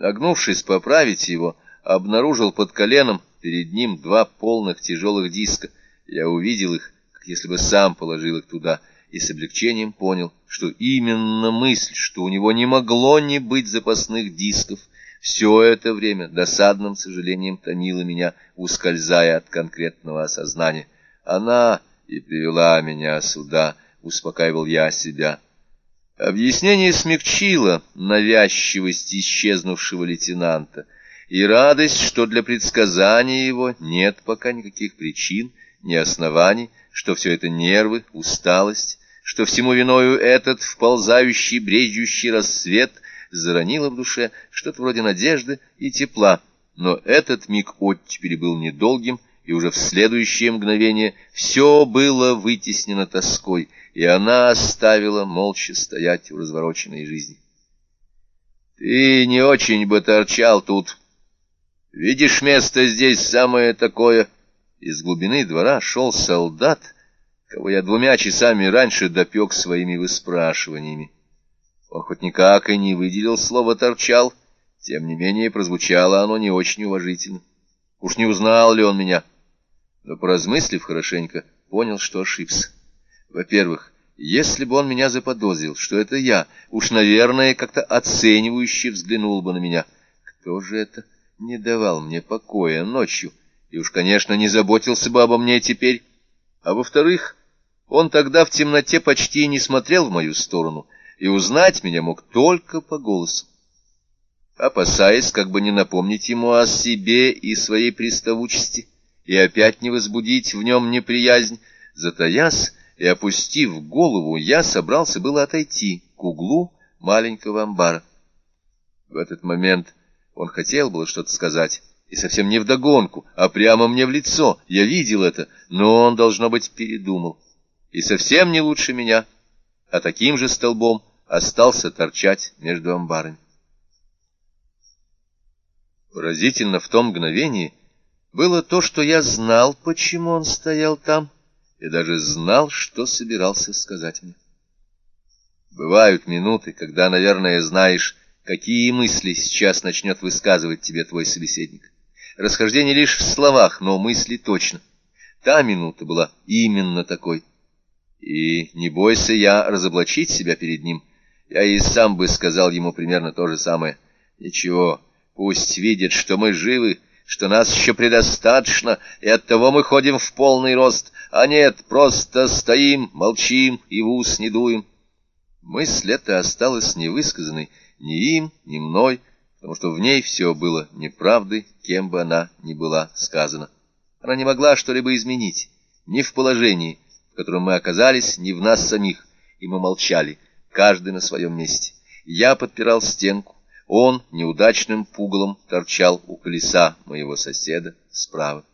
Нагнувшись поправить его, обнаружил под коленом перед ним два полных тяжелых диска. Я увидел их, как если бы сам положил их туда, и с облегчением понял, что именно мысль, что у него не могло не быть запасных дисков, все это время досадным сожалением томила меня, ускользая от конкретного осознания. Она и привела меня сюда, успокаивал я себя. Объяснение смягчило навязчивость исчезнувшего лейтенанта и радость, что для предсказания его нет пока никаких причин, ни оснований, что все это нервы, усталость, что всему виною этот вползающий, бредющий рассвет заронило в душе что-то вроде надежды и тепла, но этот миг оттепели был недолгим, и уже в следующее мгновение все было вытеснено тоской, и она оставила молча стоять в развороченной жизни. «Ты не очень бы торчал тут. Видишь, место здесь самое такое...» Из глубины двора шел солдат, кого я двумя часами раньше допек своими выспрашиваниями. Он хоть никак и не выделил слово «торчал», тем не менее прозвучало оно не очень уважительно. Уж не узнал ли он меня? Но, поразмыслив хорошенько, понял, что ошибся. Во-первых, если бы он меня заподозрил, что это я, уж, наверное, как-то оценивающе взглянул бы на меня. Кто же это не давал мне покоя ночью? И уж, конечно, не заботился бы обо мне теперь. А во-вторых, он тогда в темноте почти не смотрел в мою сторону, и узнать меня мог только по голосу опасаясь как бы не напомнить ему о себе и своей приставучести, и опять не возбудить в нем неприязнь, затаясь и опустив голову, я собрался было отойти к углу маленького амбара. В этот момент он хотел было что-то сказать, и совсем не вдогонку, а прямо мне в лицо. Я видел это, но он, должно быть, передумал. И совсем не лучше меня, а таким же столбом остался торчать между амбарами. Поразительно в том мгновении было то, что я знал, почему он стоял там, и даже знал, что собирался сказать мне. Бывают минуты, когда, наверное, знаешь, какие мысли сейчас начнет высказывать тебе твой собеседник. Расхождение лишь в словах, но мысли точно. Та минута была именно такой. И не бойся я разоблачить себя перед ним. Я и сам бы сказал ему примерно то же самое. Ничего, Пусть видит, что мы живы, что нас еще предостаточно, и оттого мы ходим в полный рост, а нет, просто стоим, молчим и в ус не дуем. Мысль эта осталась невысказанной ни им, ни мной, потому что в ней все было неправдой, кем бы она ни была сказана. Она не могла что-либо изменить, ни в положении, в котором мы оказались, ни в нас самих, и мы молчали, каждый на своем месте. Я подпирал стенку, он неудачным пугалом торчал у колеса моего соседа справа.